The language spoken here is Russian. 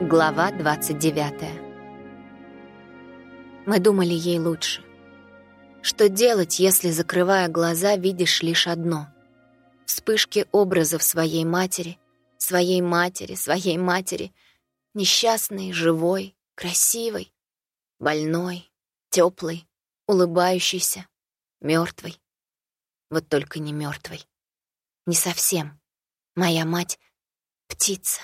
Глава 29 Мы думали ей лучше. Что делать, если, закрывая глаза, видишь лишь одно? Вспышки образов своей матери, своей матери, своей матери, несчастной, живой, красивой, больной, теплой, улыбающейся, мертвой. Вот только не мертвой. Не совсем. Моя мать — птица.